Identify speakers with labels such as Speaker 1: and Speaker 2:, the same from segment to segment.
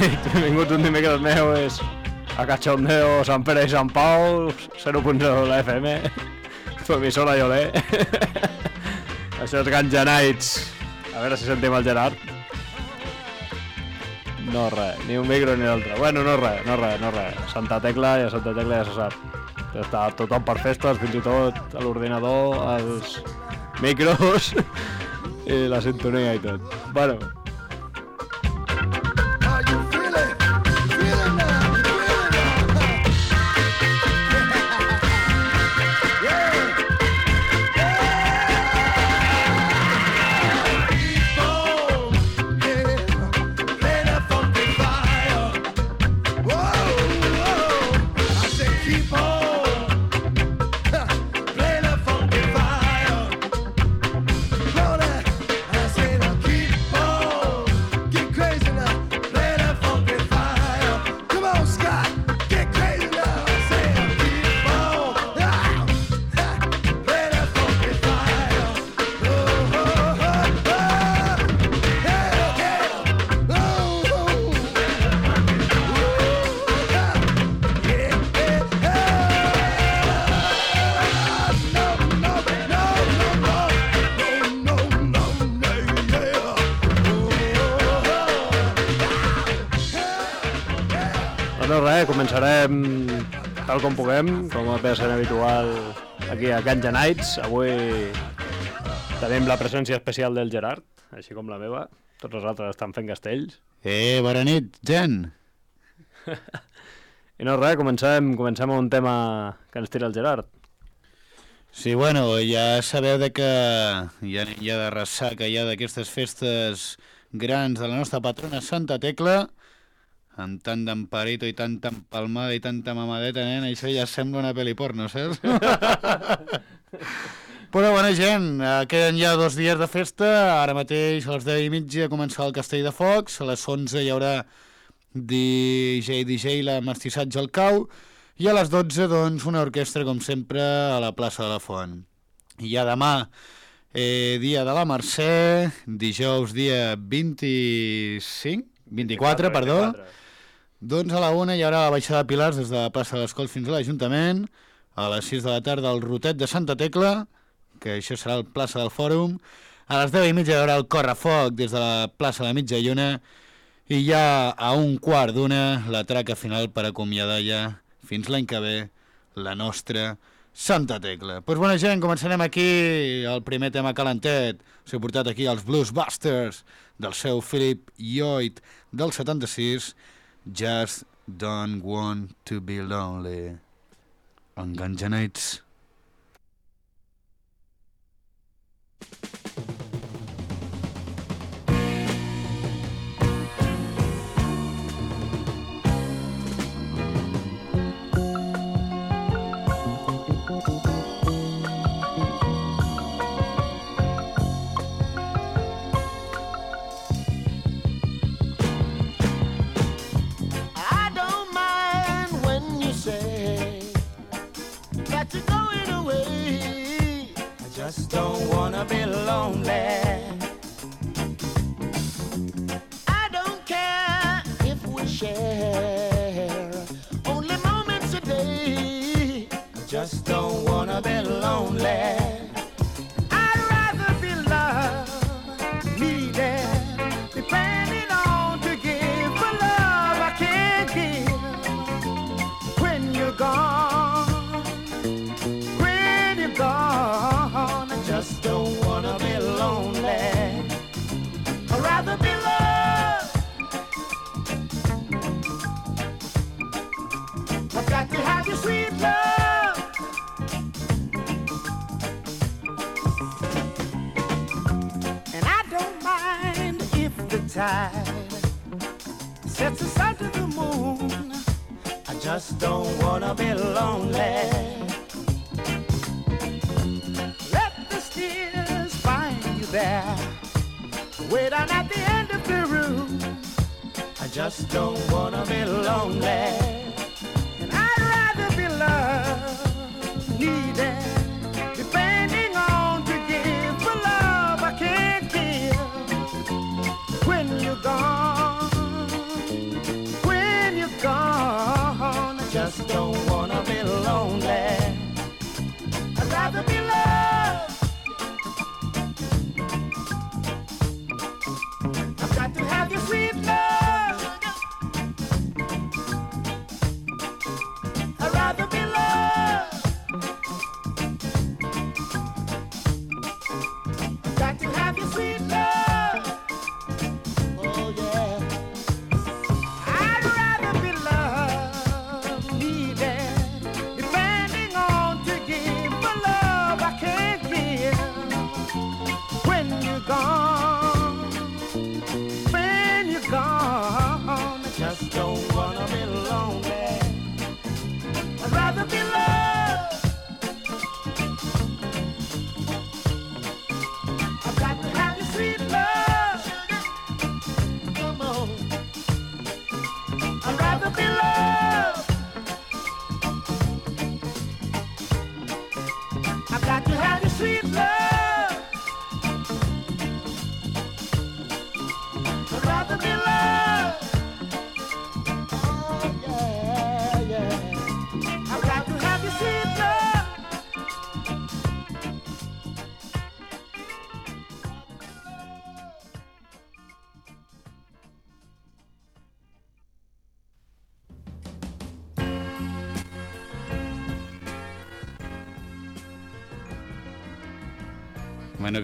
Speaker 1: nit, benvinguts un dimecres més a Cachondeo, Sant Pere i Sant Pau, 0.0 de la FM, tu emissora Iolé. Això és Ganja Nights. A veure si sentim el Gerard. No res, ni un micro ni l'altre. Bueno, no res, no res, no res. Santa Tecla i a Santa Tecla ja se sap. Està tothom per festes, fins i tot l'ordinador, els micros i la sintonia i tot. Bueno, com puguem, com ve sent habitual aquí a Ganja Nights. Avui tenim la presència especial del Gerard, així com la meva. Tots els altres estan fent castells.
Speaker 2: Eh, bona nit, gent.
Speaker 1: I no res, comencem, comencem amb un tema que ens tira el Gerard.
Speaker 2: Sí, bueno, ja sabeu de que ja, ja de ressaca ja d'aquestes festes grans de la nostra patrona Santa Tecla, amb tant d'emparito i tanta empalmada i tanta mamadeta, nen, això ja sembla una pel·li porno, saps? Però bona gent, eh, queden ja dos dies de festa, ara mateix a les 10 i mitja començarà el Castell de Focs, a les 11 hi haurà DJ, DJ, la mestissatge al cau, i a les 12, doncs, una orquestra, com sempre, a la plaça de la Font. I ja demà, eh, dia de la Mercè, dijous, dia 25, 24, perdó,
Speaker 1: 24.
Speaker 2: Doncs a la una hi haurà la baixada de Pilars des de la plaça de l'Escol fins a l'Ajuntament, a les 6 de la tarda el rotet de Santa Tecla, que això serà el plaça del Fòrum, a les 10 i mitja hi haurà el correfoc des de la plaça de la Mitja Lluna, i ja a un quart d'una la traca final per acomiadar ja fins l'any que ve la nostra Santa Tecla. Doncs pues bona gent, començarem aquí el primer tema calentet. Us he portat aquí els Blues Busters del seu Philip Lloyd del 76 Just Don't Want to Be Lonely. En Ganja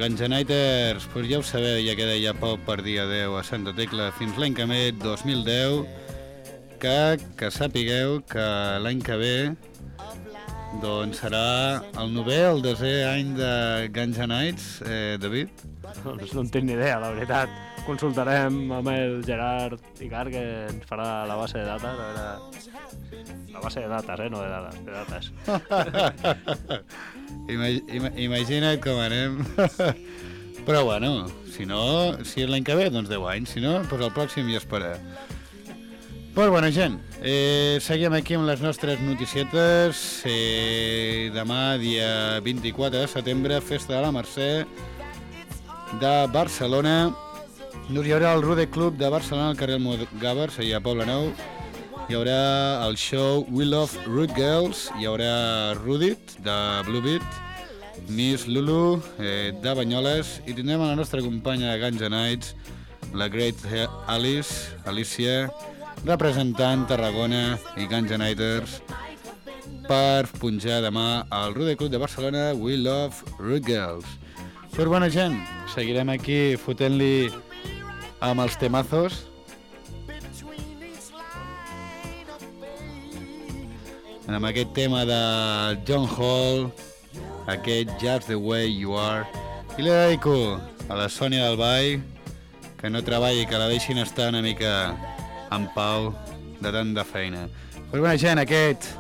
Speaker 2: Nighters, pues ja ho sabeu, ja queda ja poc per dir adeu a Santa Tecla fins l'any que ve, 2010, que, que sapigueu que l'any que ve doncs serà el novè el desè any de Guns Nights, eh, David?
Speaker 1: Doncs no en tinc ni idea, la veritat. Consultarem amb el Gerard Icar, que ens farà la base de dates, a veure... La base de dates, eh? No de dades, de dates.
Speaker 2: Ima ima imagina't com anem. Però bueno, si no, si és l'any que ve, doncs 10 anys, si no, doncs el pròxim ja esperar. Pues bueno, gent, eh, seguim aquí amb les nostres noticietes. Eh, demà, dia 24 de setembre, Festa de la Mercè de Barcelona. Doncs hi haurà el Rude Club de Barcelona al carrer Gàbers, allà a Poble Nou. Hi haurà el show We Love Root Girls, hi haurà Rudit de Blue Beat, Miss Lulu eh, de Banyoles i tindrem a la nostra companya de N' Nights, la Great Alice, Alicia, representant Tarragona i N' Nighters per punjar demà al Rude Club de Barcelona We Love Root Girls. Però bona gent, seguirem aquí fotent-li amb els temazos. amb aquest tema de John Hall, aquest Just the Way You Are. I li dedico a la Sònia del Vall, que no treballi, que la deixin estar una mica en pau de tant de feina. Però bona gent, aquest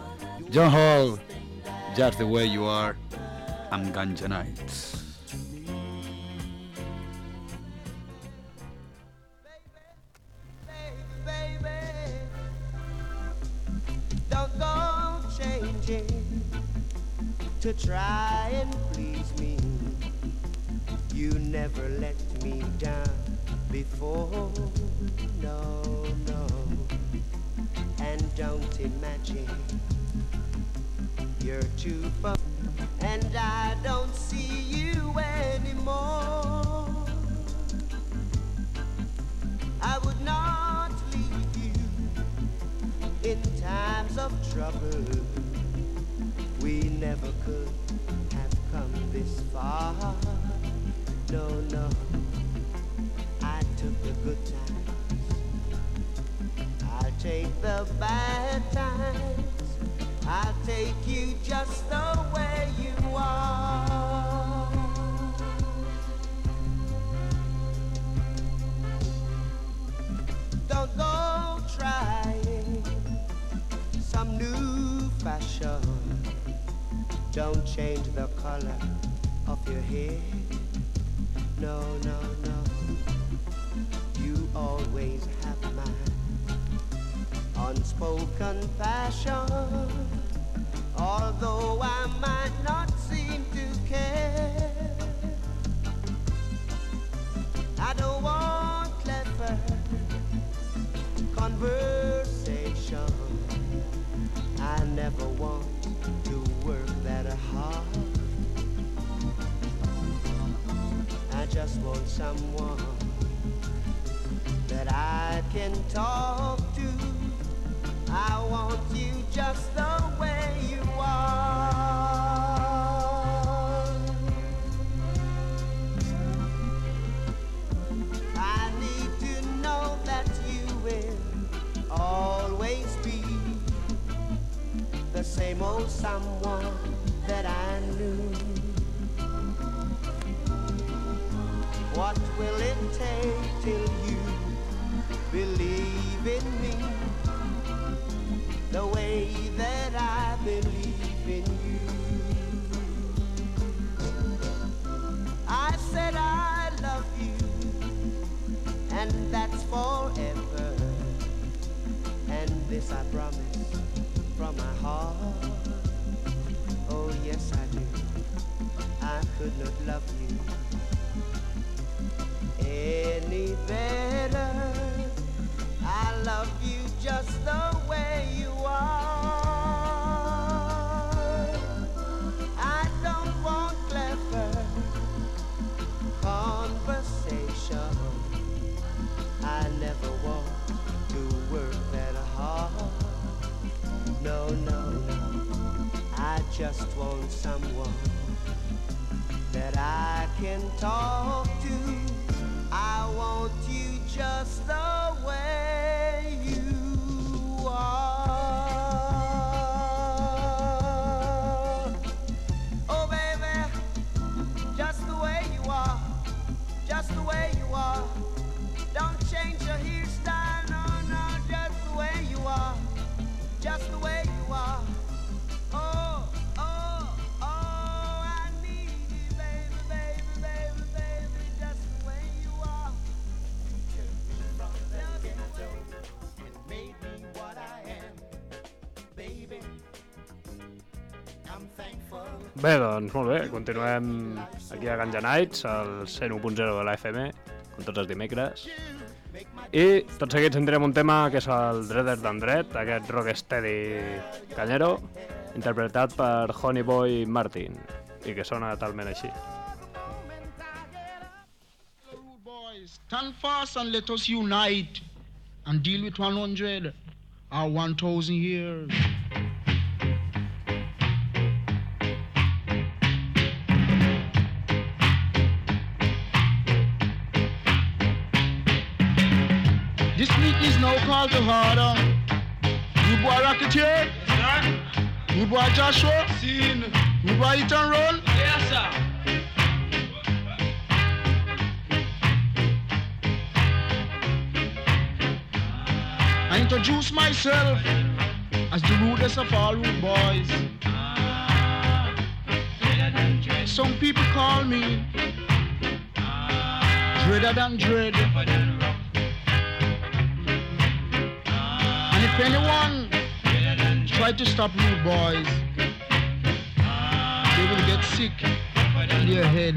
Speaker 2: John Hall, Just the Way You Are, amb N' Nights.
Speaker 3: To try and please me. You never let me down before, no, no. And don't imagine you're too far, and I don't see you anymore. I would not leave you in times of trouble. We never could have come this far. No, no. I took the good times. I'll take the bad times. I'll take you just the way you are. Don't change the color of your hair. No, no, no. You always have my unspoken passion. Although I might not seem to care. I don't want clever conversation. I never want heart. I just want someone that I can talk to. I want you just the will it take till you believe in me the way that I believe in you? I said I love you, and that's forever. And this I promise from my heart. Oh, yes, I do. I could not love you any better. I love you just the way you are. I don't want clever conversation. I never want to work that hard. No, no, no. I just want someone that I can talk to. I want you just the
Speaker 1: Bé, doncs molt bé, continuem aquí a Ganja Nights, al 101.0 de la FM, com tots els dimecres. I tot seguit sentirem un tema que és el Dreader d'Andret, aquest rocksteady canyero, interpretat per Honeyboy Martin, i que sona talment així.
Speaker 4: Stand fast and let us unite and deal with 100 or 1000 years. This week is now called to order. Rude boy Rocketeer. Rude boy Joshua. Scene. Rude boy Hit and Run. Yes, sir. I introduce myself as the rudest of all rude boys. Some people call me Dreader than Dread. Anyone? Try to stop rude boys, they will get sick in their head.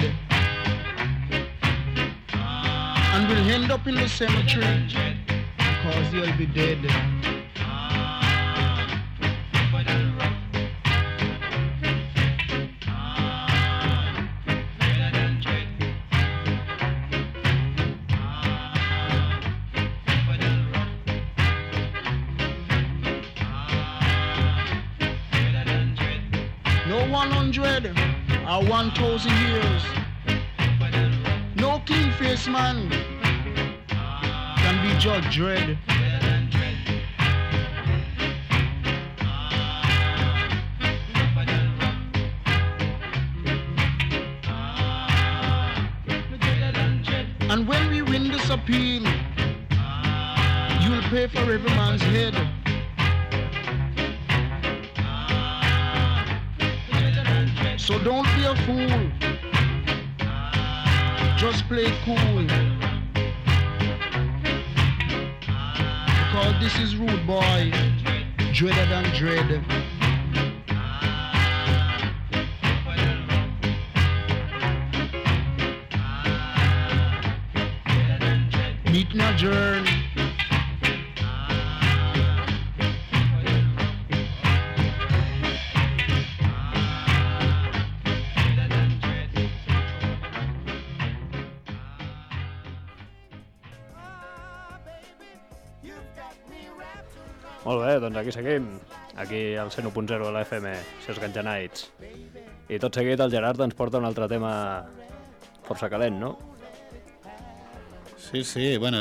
Speaker 4: And will end up in the cemetery because they'll be dead. 100 or 1000 years. No clean face man can be judged Dread. And when we win this appeal, you'll pay for every man's head. So don't be a fool. Just play cool. Because this is rude boy, dreader than dread. Meet my journey.
Speaker 1: Molt bé, doncs aquí seguim. Aquí al 101.0 de la FM, Ses Ganjanaits. I tot seguit el Gerard ens porta un altre tema força calent, no?
Speaker 2: Sí, sí, bueno,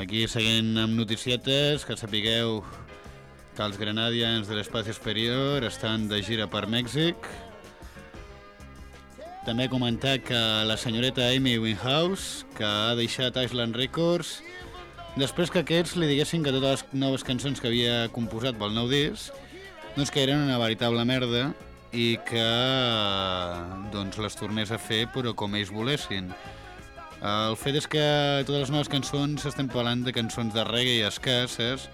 Speaker 2: aquí seguint amb noticietes, que sapigueu que els Grenadians de l'espaci exterior estan de gira per Mèxic. També comentar que la senyoreta Amy Winehouse, que ha deixat Island Records, després que aquests li diguessin que totes les noves cançons que havia composat pel nou disc doncs que eren una veritable merda i que doncs les tornés a fer però com ells volessin. El fet és que totes les noves cançons estem parlant de cançons de reggae i escasses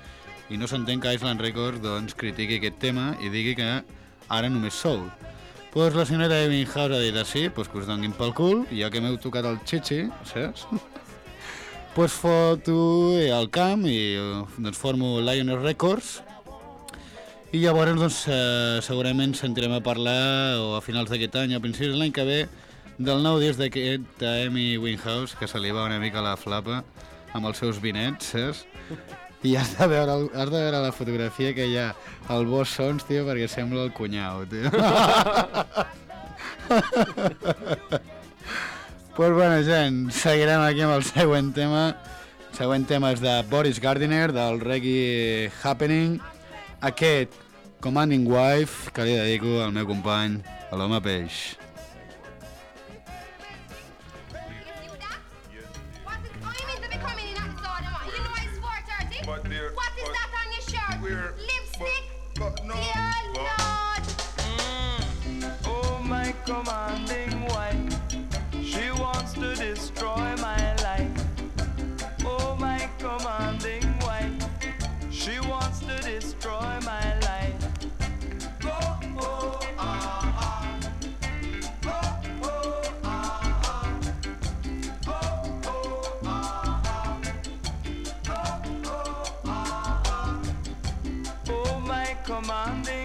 Speaker 2: i no s'entén que Island Records doncs, critiqui aquest tema i digui que ara només soul. Pues la senyora Evan House ha dit així, pues que us donguin pel cul, ja que m'heu tocat el xixi, saps? pues foto al camp i eh, doncs formo Lionel Records i llavors doncs, eh, segurament sentirem a parlar o a finals d'aquest any o a principis de l'any que ve del nou disc d'aquest Amy Winehouse que se li va una mica la flapa amb els seus vinets, saps? I has de, veure, el- has de veure la fotografia que hi ha al Boss Sons, tio, perquè sembla el cunyau, tio. pues bueno, gent, seguirem aquí amb el següent tema. El següent tema és de Boris Gardiner, del Reggae Happening. Aquest, Commanding Wife, que li dedico al meu company, a l'home peix.
Speaker 5: You that? What is I mean to be coming
Speaker 6: my commanding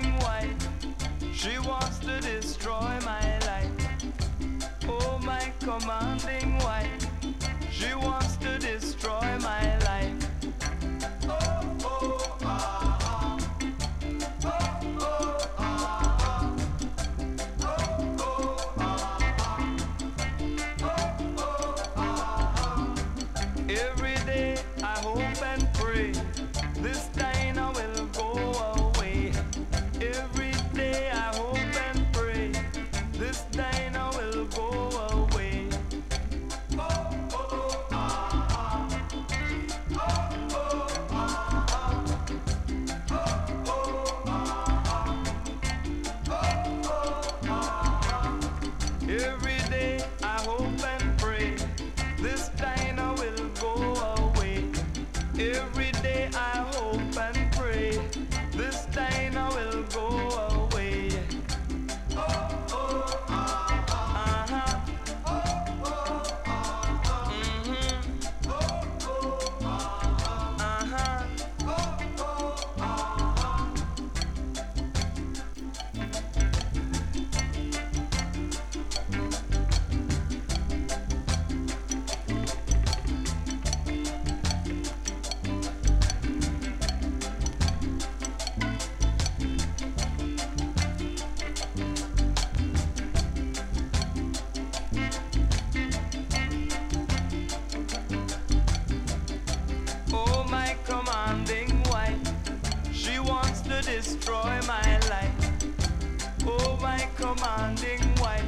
Speaker 6: commanding wife,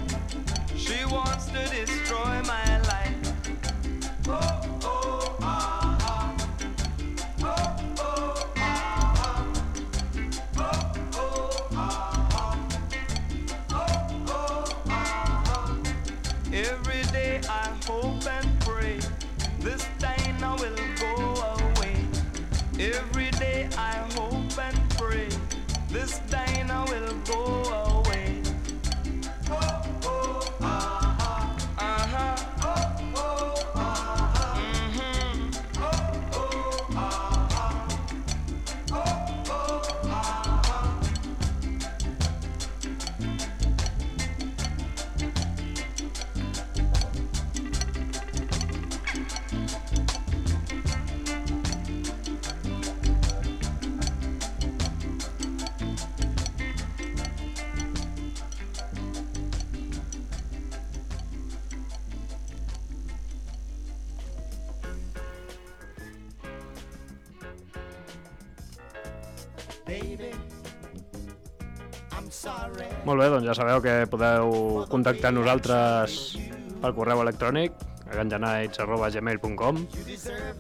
Speaker 6: she wants to destroy
Speaker 1: Molt bé, doncs ja sabeu que podeu contactar nosaltres pel correu electrònic a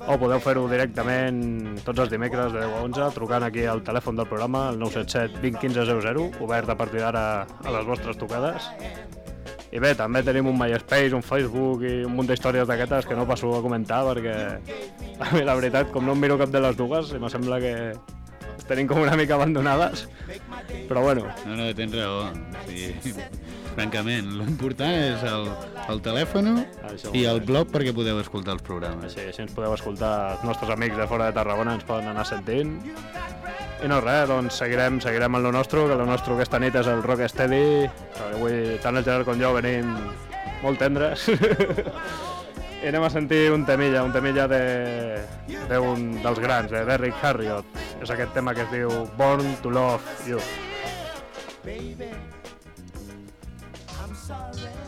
Speaker 1: o podeu fer-ho directament tots els dimecres de 10 a 11 trucant aquí al telèfon del programa el 977 20 15 00 obert a partir d'ara a les vostres tocades i bé, també tenim un MySpace, un Facebook i un munt d'històries d'aquestes que no passo a comentar perquè a mi la veritat, com no em miro cap de les dues, em sembla que tenim com una mica abandonades però bueno,
Speaker 2: No, no, tens raó. Sí. Francament, l'important és el, el telèfon i el blog perquè podeu escoltar els programes.
Speaker 1: Així, així ens podeu escoltar els nostres amics de fora de Tarragona, ens poden anar sentint. I no res, doncs seguirem, seguirem amb lo nostre, que lo nostre aquesta nit és el Rock Steady. que Avui tant el Gerard com jo venim molt tendres. I anem a sentir un temilla, un temilla de- de dels grans, de Derrick Harriott. És aquest tema que es diu Born to Love You.
Speaker 7: baby. I'm sorry.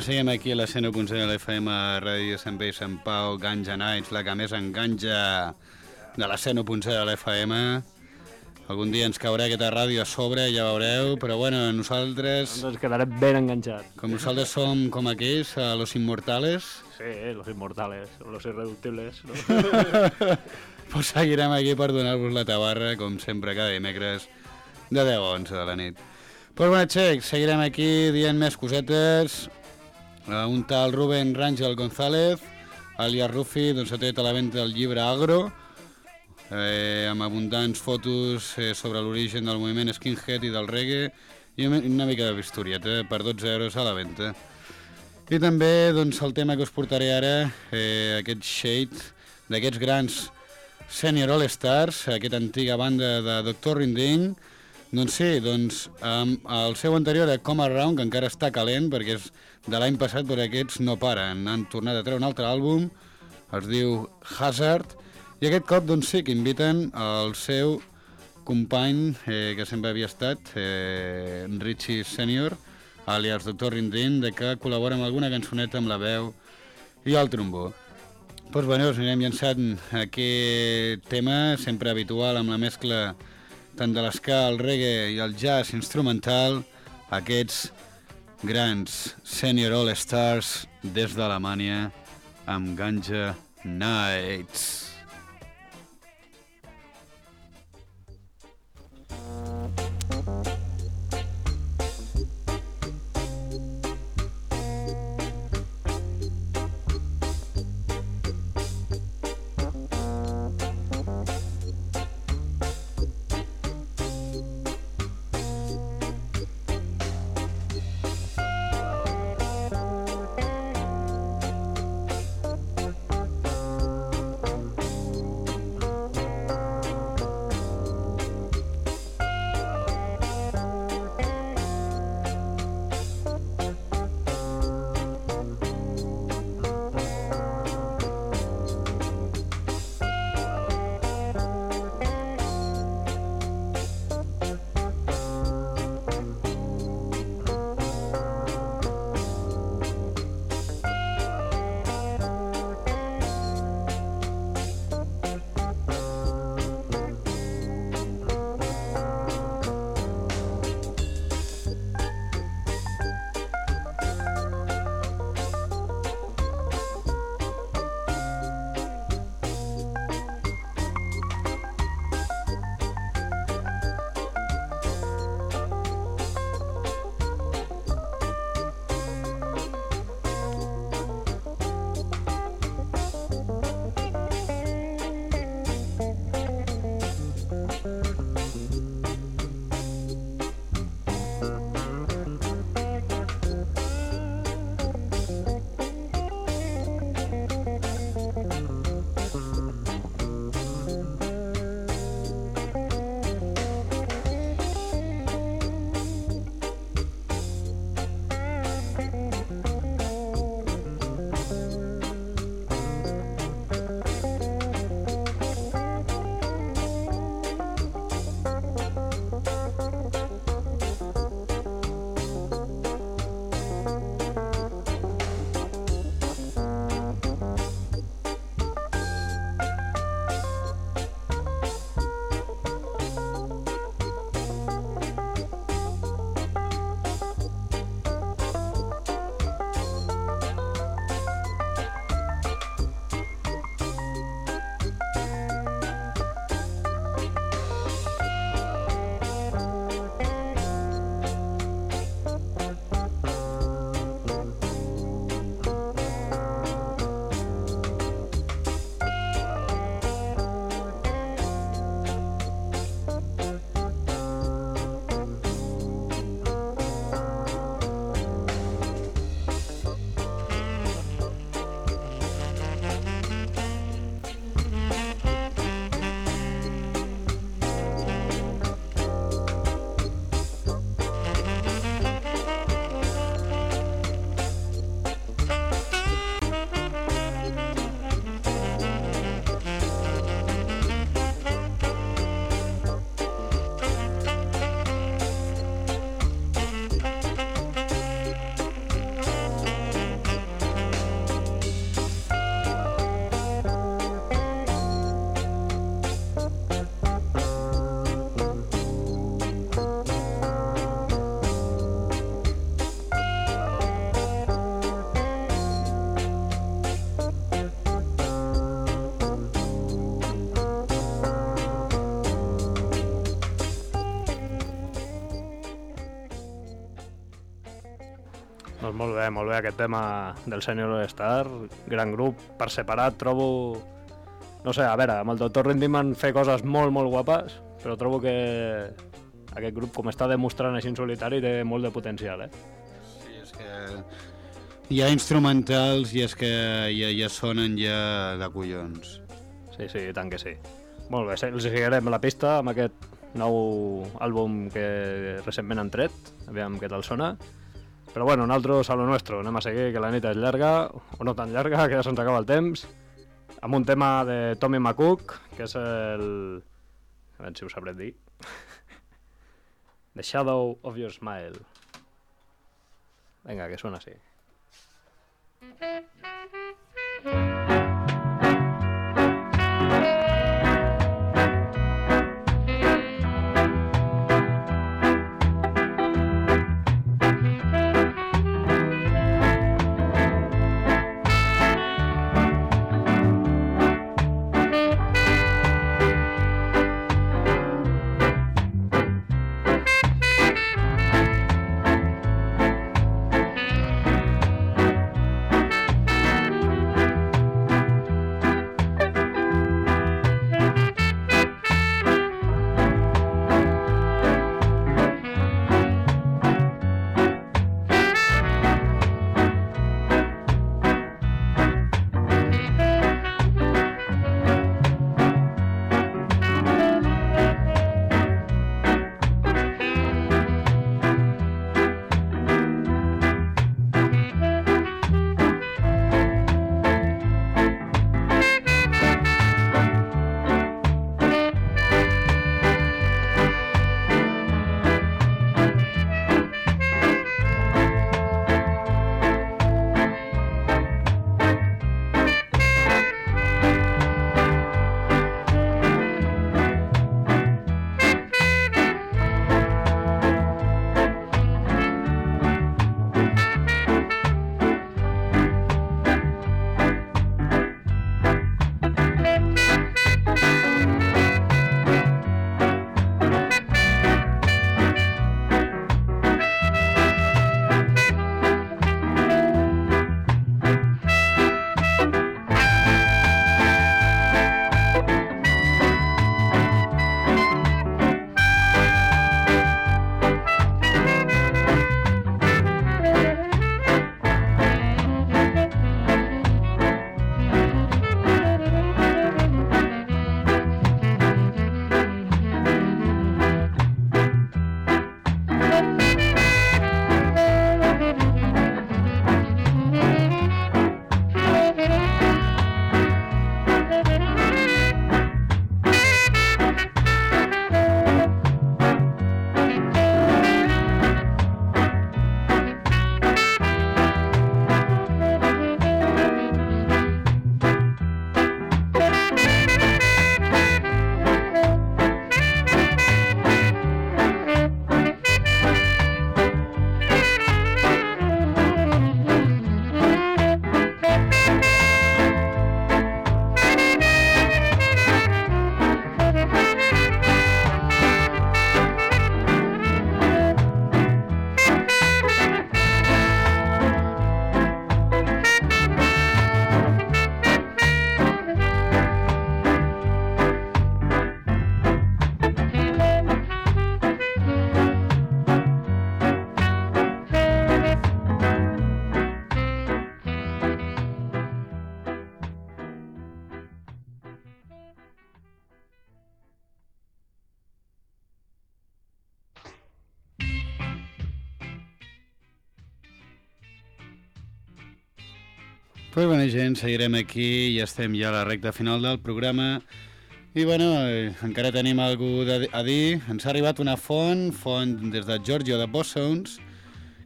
Speaker 2: Doncs seguim aquí a la 101.0 de l'FM Ràdio Sant Pere i Sant Pau, Ganja Nights, la que més enganja de la 101.0 de l'FM. Algun dia ens caurà aquesta ràdio a sobre, ja veureu, però bueno, nosaltres,
Speaker 1: ens quedarem ben enganxats.
Speaker 2: com nosaltres som com aquells, a los inmortales,
Speaker 1: Sí, los inmortales, los irreductibles. No?
Speaker 2: pues seguirem aquí per donar-vos la tabarra, com sempre, cada dimecres, de 10 a 11 de la nit. Pues bueno, xec, seguirem aquí dient més cosetes. Un tal Rubén Rangel González, alias Rufi, doncs ha tret a la venda el llibre Agro, eh, amb abundants fotos eh, sobre l'origen del moviment skinhead i del reggae, i una mica de historieta per 12 euros a la venda. I també doncs, el tema que us portaré ara, eh, aquest shade d'aquests grans Senior All Stars, aquesta antiga banda de Dr. Rinding, doncs sí, doncs um, el seu anterior era Come Around, que encara està calent perquè és de l'any passat, però aquests no paren. Han tornat a treure un altre àlbum, es diu Hazard, i aquest cop doncs sí que inviten el seu company eh, que sempre havia estat, eh, Richie Senior, alias Dr. Rindin, de que col·labora amb alguna cançoneta amb la veu i el trombó. Doncs bueno, us anirem llançant aquest tema, sempre habitual amb la mescla tant de l'esca, el reggae i el jazz instrumental, aquests grans Senior All Stars des d'Alemanya amb Ganja Nights.
Speaker 1: Molt bé, molt bé aquest tema del Senior All Star, gran grup, per separat trobo... No sé, a veure, amb el Dr. Rindiman fer coses molt, molt guapes, però trobo que aquest grup, com està demostrant així en solitari, té molt de potencial, eh?
Speaker 2: Sí, és que hi ha instrumentals i és que ja, ja sonen ja de collons.
Speaker 1: Sí, sí, tant que sí. Molt bé, els seguirem la pista amb aquest nou àlbum que recentment han tret, aviam què tal sona. Però bueno, nosaltres a lo nuestro, anem a seguir, que la nit és llarga, o no tan llarga, que ja se'ns acaba el temps, amb un tema de Tommy McCook, que és el... A veure si ho sabré. The Shadow of Your Smile. Venga, que suena así.
Speaker 2: Pues bona gent, seguirem aquí i estem ja a la recta final del programa. I bueno, eh, encara tenim algú de, a dir. Ens ha arribat una font, font des de Giorgio de Bossons,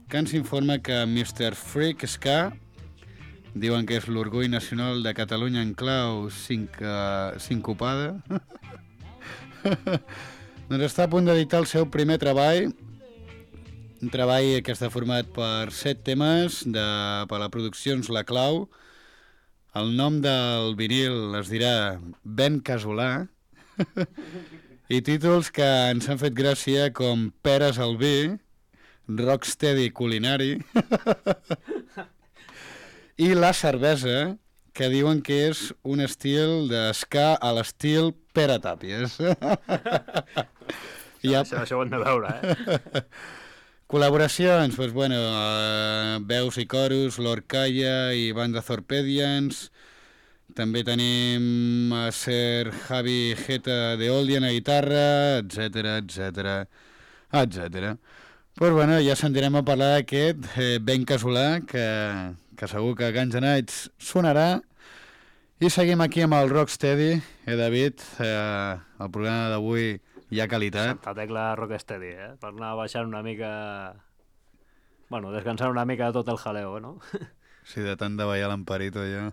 Speaker 2: que ens informa que Mr. Freak Ska diuen que és l'orgull nacional de Catalunya en clau cinca, sincopada. doncs està a punt d'editar el seu primer treball, un treball que està format per set temes de, per la Produccions La Clau. El nom del vinil es dirà Ben Casolà i títols que ens han fet gràcia com Peres al vi, Rocksteady culinari i la cervesa, que diuen que és un estil d'esca a l'estil Pere Tàpies. I
Speaker 1: Això, això ho hem de veure, eh?
Speaker 2: Col·laboracions, doncs, bueno, eh, veus i coros, l'Orcalla i Banda Thorpedians. També tenim a Ser Javi Geta de Oldian a guitarra, etc etc etc. Pues bueno, ja sentirem a parlar d'aquest eh, Ben Casolà, que, que segur que Guns N' Nights sonarà. I seguim aquí amb el Rocksteady. Eh, David, eh, el programa d'avui hi ha qualitat.
Speaker 1: Santa tecla Rocksteady, eh? Per anar baixant una mica... Bueno, descansar una mica de tot el jaleo, no?
Speaker 2: Sí, de tant de ballar l'emperito, jo.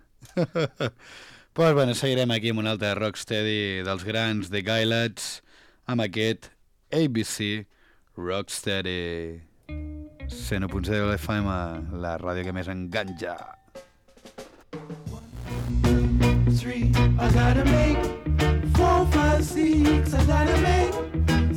Speaker 2: pues bueno, seguirem aquí amb un altre Rocksteady dels grans, The Guylets, amb aquest ABC Rocksteady. 101.0 de l'FM, la ràdio que més enganja.
Speaker 3: three, I gotta make four, five, six, I gotta make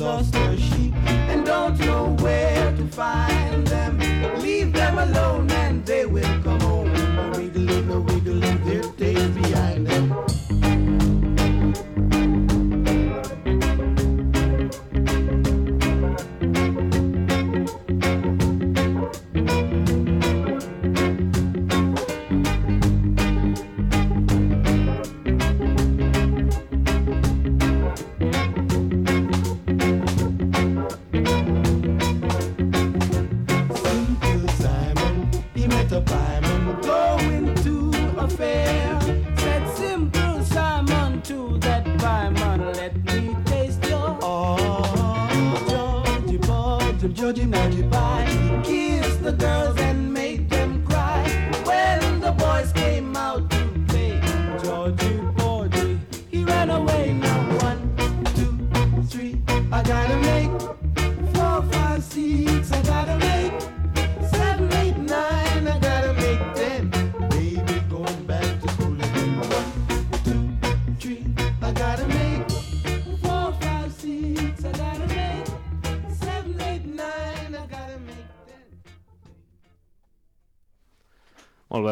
Speaker 3: lost her sheep and don't know where to find them. Leave them alone, and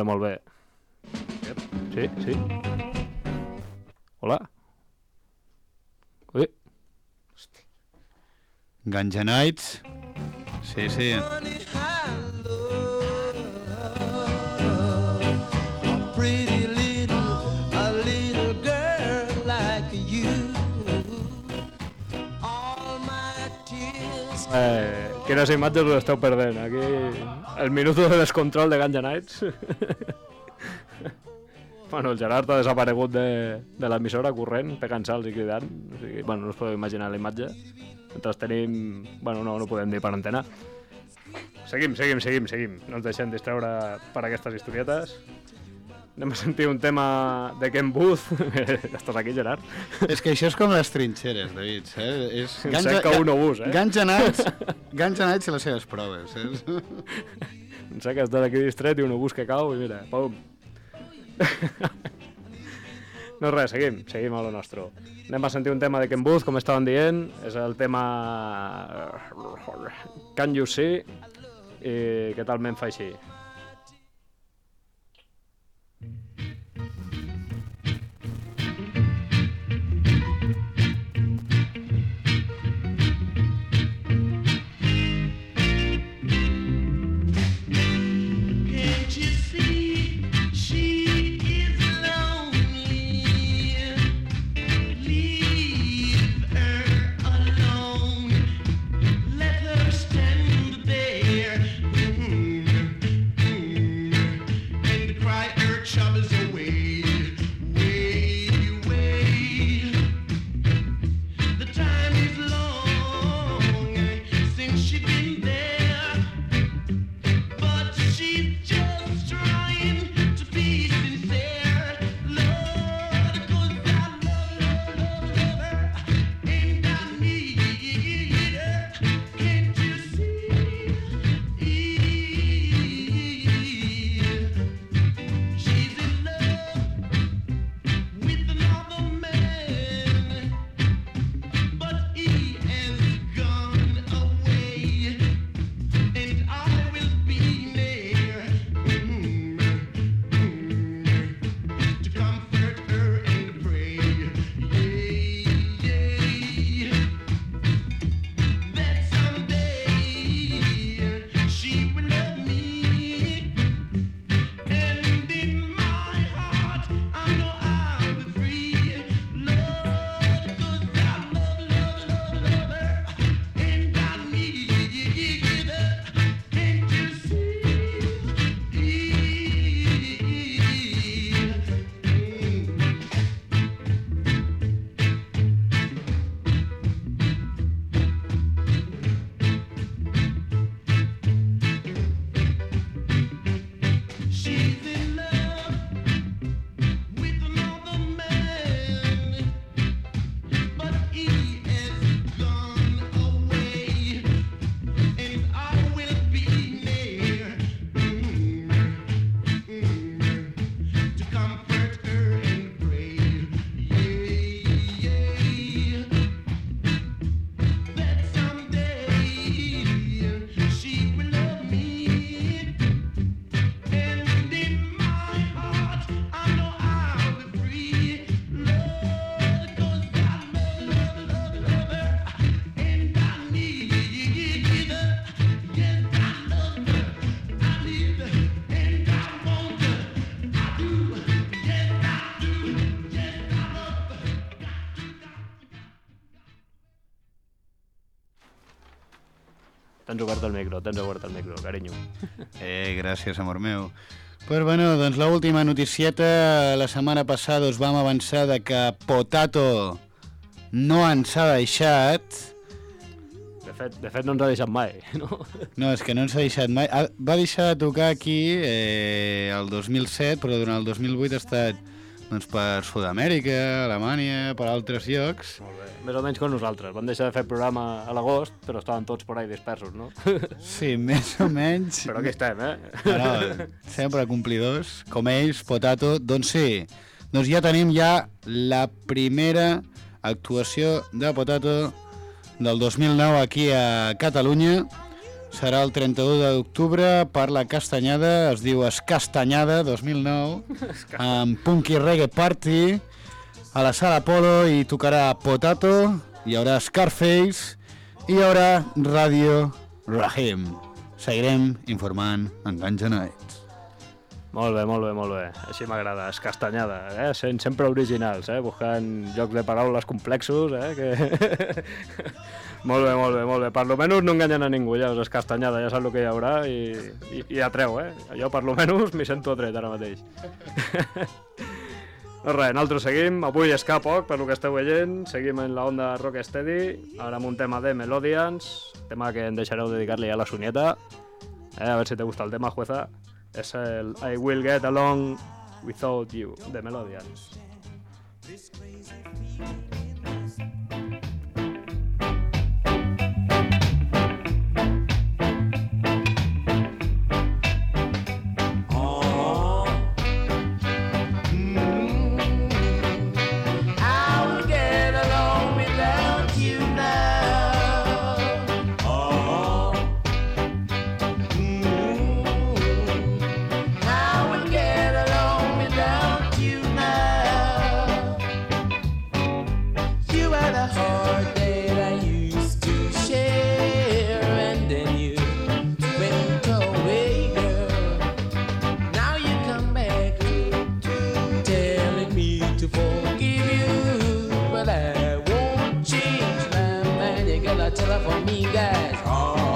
Speaker 1: Molt bé, Sí, sí. Hola. Ui,
Speaker 2: Ganja Nights. Sí, sí.
Speaker 1: Quines imatges us esteu perdent? Aquí, el minuto de descontrol de Ganja Nights. bueno, el Gerard ha desaparegut de, de l'emissora corrent, pegant salts i cridant. O sigui, bueno, no us podeu imaginar la imatge. Mentre tenim... Bueno, no, no podem dir per antena. Seguim, seguim, seguim, seguim. No ens deixem distreure per aquestes historietes. Anem a sentir un tema de Ken Booth. Estàs aquí, Gerard?
Speaker 2: És que això és com les trinxeres, David. Eh? És
Speaker 1: Cerca un obús, eh?
Speaker 2: Ganja Nights, Ganja Nights i les seves proves. Eh?
Speaker 1: Em sé que aquí distret i un obús que cau i mira, pum. no res, seguim, seguim a lo nostre. Anem a sentir un tema de Ken Booth, com estaven dient, és el tema Can You See i que talment fa així. Tens obert el micro, tens obert el micro, carinyo.
Speaker 2: Eh, gràcies, amor meu. Pues bueno, doncs l'última noticieta, la setmana passada us vam avançar de que Potato no ens ha deixat.
Speaker 1: De fet, de fet no ens ha deixat mai, no?
Speaker 2: No, és que no ens ha deixat mai. Va deixar de tocar aquí eh, el 2007, però durant el 2008 ha estat doncs, per Sud-amèrica, Alemanya, per altres llocs.
Speaker 1: Molt bé. Més o menys com nosaltres. Van deixar de fer programa a l'agost, però estaven tots por ahí dispersos, no?
Speaker 2: Sí, més o menys.
Speaker 1: però aquí estem, eh?
Speaker 2: Bueno, sempre complidors, com ells, Potato. Doncs sí, doncs ja tenim ja la primera actuació de Potato del 2009 aquí a Catalunya. Serà el 31 d'octubre per la Castanyada, es diu Escastanyada 2009, amb Punky Reggae Party a la sala Polo i tocarà Potato, hi haurà Scarface i hi haurà Ràdio Rahim. Seguirem informant en Ganja Nights.
Speaker 1: Molt bé, molt bé, molt bé. Així m'agrada, escastanyada, eh? Sent sempre originals, eh? Buscant jocs de paraules complexos, eh? Que... molt bé, molt bé, molt bé. Per lo menys no enganyen a ningú, ja, és escastanyada, ja saps el que hi haurà i, i, i atreu, eh? Jo per lo menys m'hi sento atret ara mateix. Doncs res, nosaltres seguim, avui és cap poc, per lo que esteu veient, seguim en la onda Rocksteady, ara amb un tema de Melodians, tema que em deixareu dedicar-li a la Sunieta, eh, a ver si te gusta el tema, jueza. Es el I Will Get Along Without You, de Melodians.
Speaker 8: Mind. You gotta tell her for me, guys. Oh.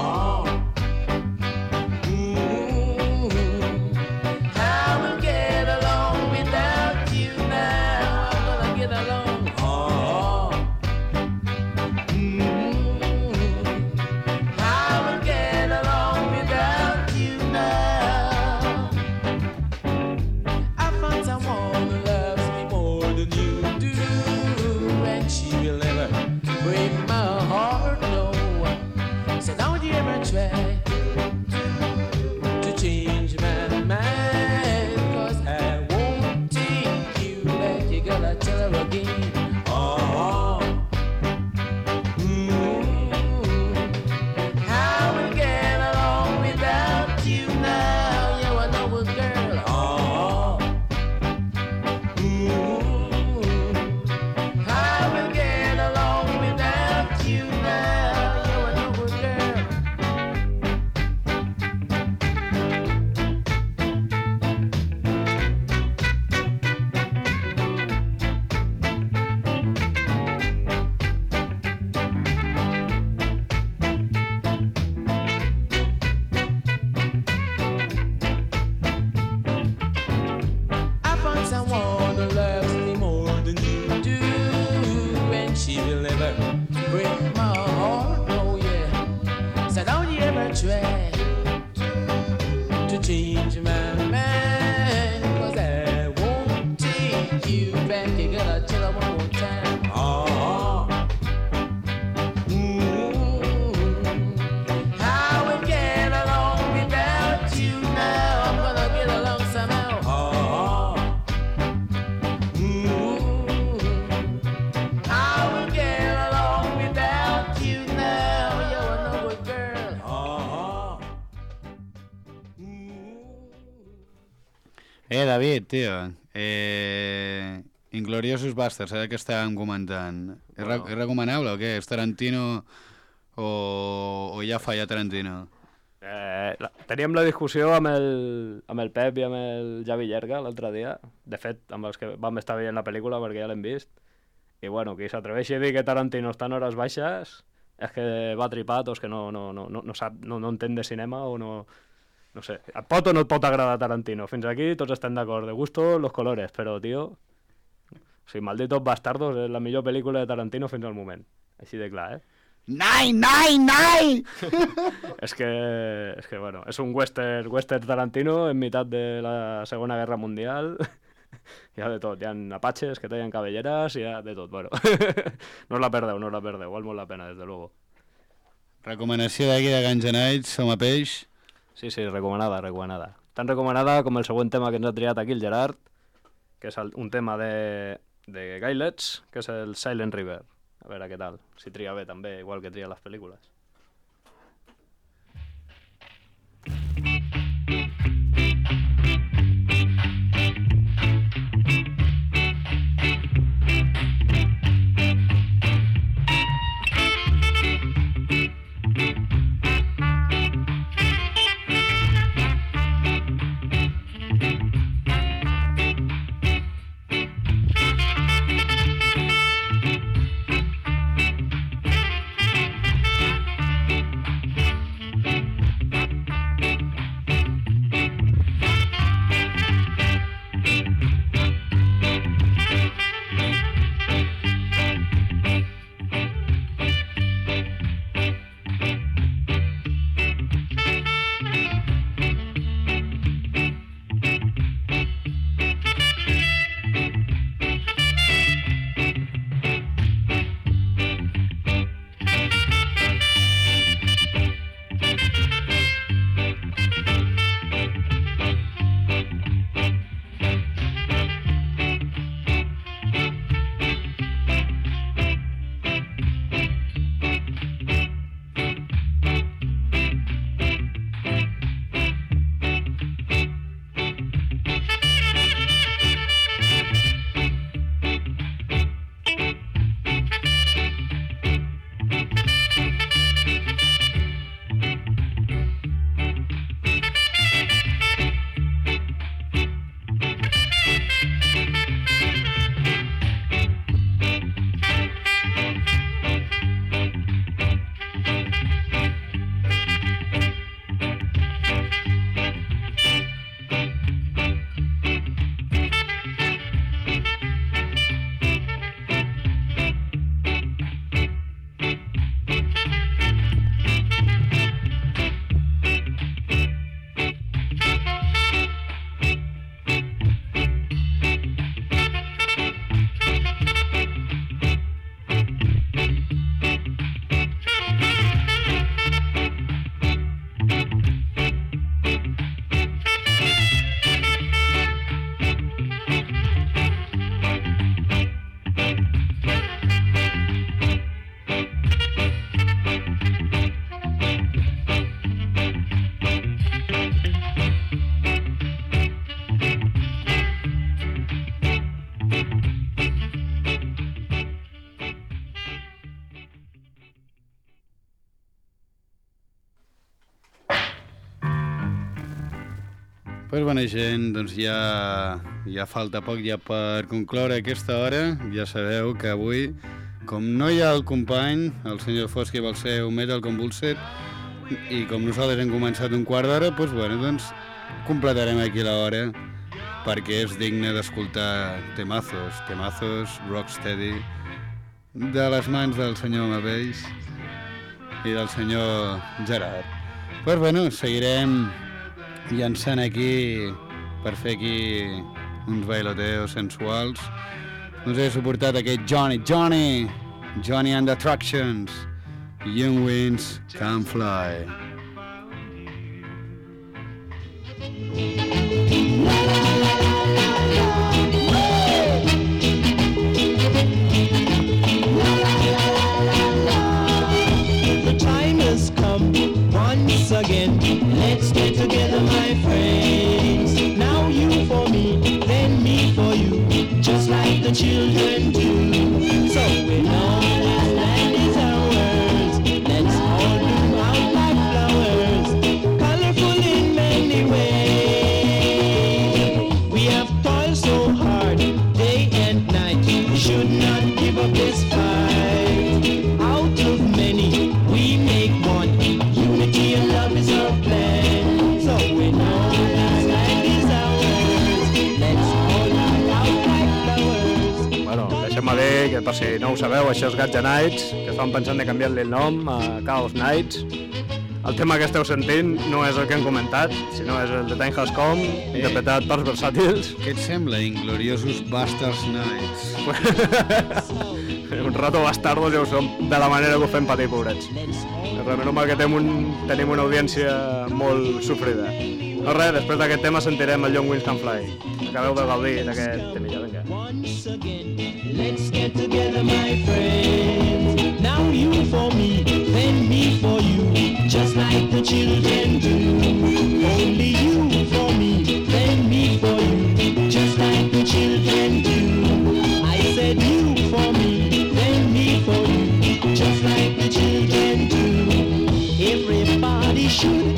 Speaker 2: Eh, David, tio, eh, Ingloriosos Bastards, ara que estàvem comentant. És, re és recomanable o què? És Tarantino o, o ja falla Tarantino?
Speaker 1: Eh, la, teníem la discussió amb el, amb el Pep i amb el Javi Llerga l'altre dia. De fet, amb els que vam estar veient la pel·lícula perquè ja l'hem vist. I bueno, qui s'atreveixi a dir que Tarantino està en hores baixes és que va tripat o és que no, no, no, no, no, sap, no, no entén de cinema o no... No sé, et pot o no et pot agradar Tarantino. Fins aquí tots estem d'acord. De gusto, los colores, però, tio... O sigui, Malditos Bastardos és la millor pel·lícula de Tarantino fins al moment. Així de clar, eh?
Speaker 2: Nai, nai, nai!
Speaker 1: és que, és que, bueno, és un western, western Tarantino en meitat de la Segona Guerra Mundial. hi ha de tot, hi ha apatxes que tallen cabelleres, hi ha de tot, bueno. no us la perdeu, no us la perdeu, val molt la pena, des de luego.
Speaker 2: Recomanació d'aquí de Guns N' Nights, som a peix.
Speaker 1: Sí, sí, recomanada, recomanada. Tan recomanada com el següent tema que ens ha triat aquí el Gerard, que és el, un tema de, de Gailets, que és el Silent River. A veure què tal, si tria bé també, igual que tria les pel·lícules.
Speaker 2: Pues bona gent, doncs ja, ja falta poc ja per concloure aquesta hora. Ja sabeu que avui, com no hi ha el company, el senyor Fosqui vol ser un Metal Convulsed, i com nosaltres hem començat un quart d'hora, doncs, bueno, doncs completarem aquí l'hora perquè és digne d'escoltar temazos, temazos, rocksteady, de les mans del senyor Maveix i del senyor Gerard. Pues bueno, seguirem llançant aquí per fer aquí uns bailoteos sensuals. Doncs he suportat aquest Johnny, Johnny, Johnny and the Attractions, Young Winds Can Fly.
Speaker 9: The time come once again. Together, my friends. Now you for me, then me for you, just like the children do. So we know
Speaker 1: que per si no ho sabeu, això és Gatja Nights, que estaven pensant de canviar-li el nom a Chaos Nights. El tema que esteu sentint no és el que hem comentat, sinó és el de Time Has Come, interpretat per versàtils.
Speaker 2: Què et sembla, Ingloriosos Bastards Nights?
Speaker 1: Un rato bastardos ja ho som, de la manera que ho fem patir, pobrets. Realment normal que tenim, un, tenim una audiència molt sofrida. No res, després d'aquest tema sentirem el Young Winds Can Fly. Acabeu de gaudir d'aquest temilla, vinga.
Speaker 9: Once again, let's get together, my friends. Now you for me, then me for you, just like the children do. Only you for me, then me for you, just like the children do. I said you for me, then me for you, just like the children do. Everybody should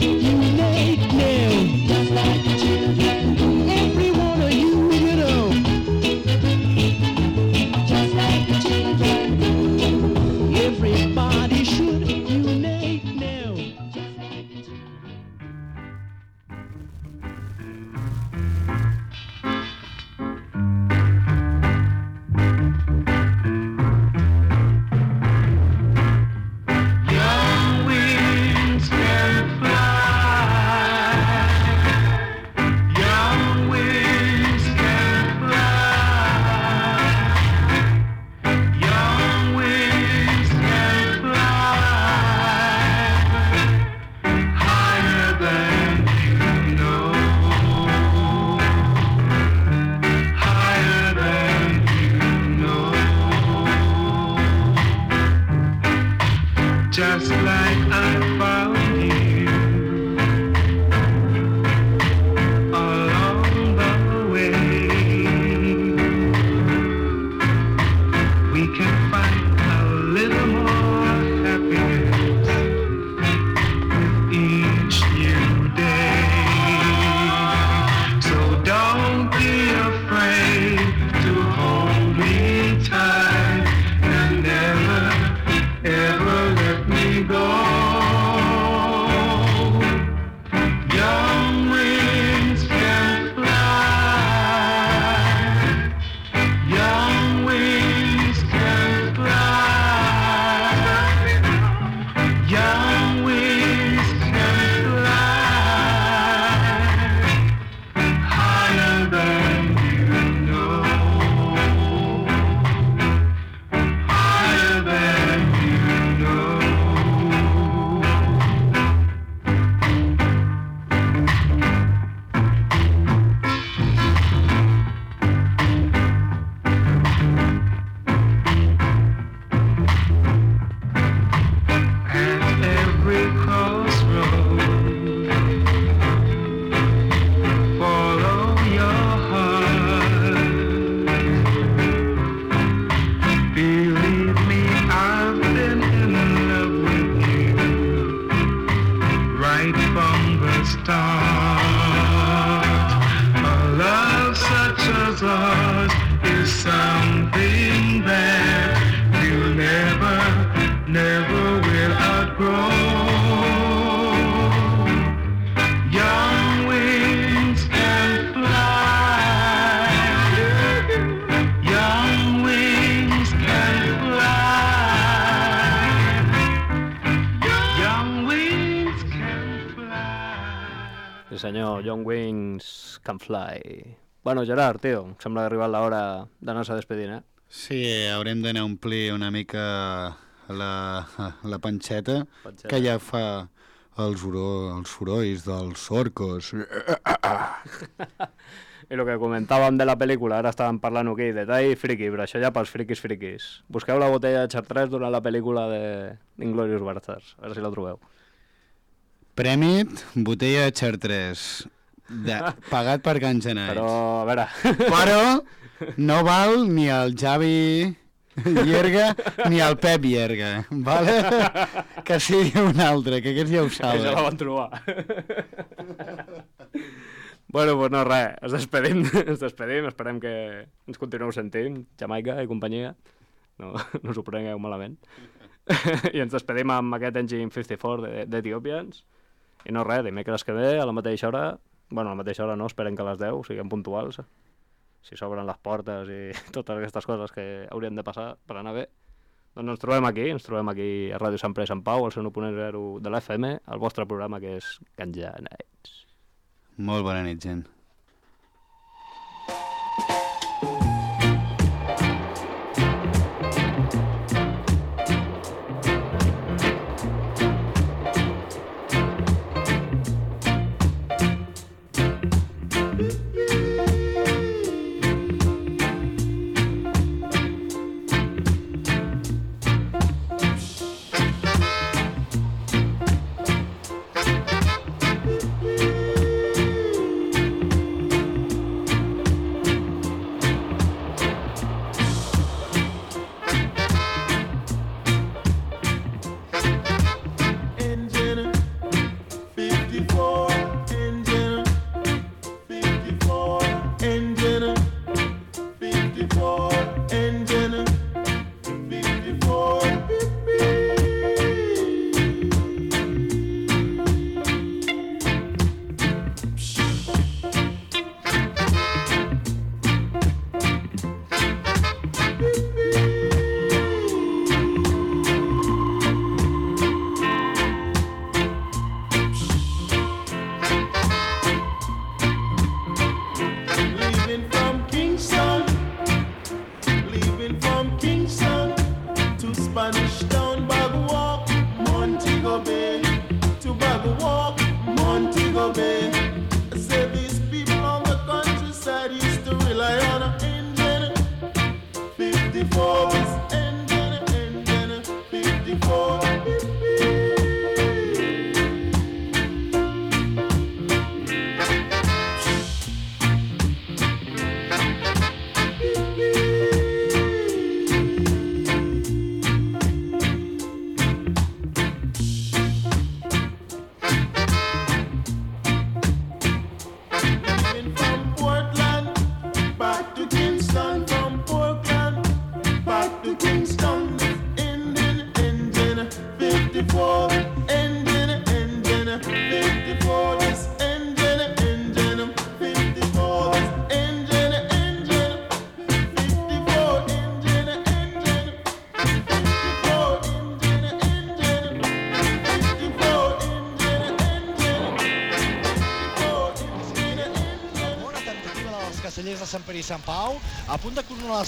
Speaker 1: Sí senyor, Young Wings Can Fly. Bueno, Gerard, tio, em sembla que ha arribat l'hora d'anar-se despedint, eh?
Speaker 2: Sí, haurem d'anar a omplir una mica la, la panxeta,
Speaker 1: Panxeta.
Speaker 2: que ja fa els, oro, els sorolls dels orcos.
Speaker 1: I el que comentàvem de la pel·lícula, ara estàvem parlant aquí, detall friki, però això ja pels friquis friquis. Busqueu la botella de Chartres durant la pel·lícula de Inglorious Bastards, a veure si la trobeu.
Speaker 2: Prèmit, botella de Chartres, de, pagat per Can Genais.
Speaker 1: Però, a veure,
Speaker 2: Però no val ni el Javi Llerga ni el Pep Llerga, vale? que sigui un altre, que aquests ja ho
Speaker 1: que ja la
Speaker 2: saben.
Speaker 1: van trobar. bueno, pues no, res, ens despedim, ens despedim, esperem que ens continueu sentint, Jamaica i companyia, no, no us ho prengueu malament. I ens despedim amb aquest Engine 54 de- d'Ethiopians, i no res, dimecres que ve, a la mateixa hora, bueno, a la mateixa hora no, esperem que a les 10 siguem puntuals, si s'obren les portes i totes aquestes coses que haurien de passar per anar bé, doncs ens trobem aquí, ens trobem aquí a Ràdio Sant Pere Sant Pau, al 101.0 de l'FM, el vostre programa que és Ganja Nights.
Speaker 10: Molt bona nit, gent.
Speaker 11: Sant Pere i Sant Pau, a punt de coronar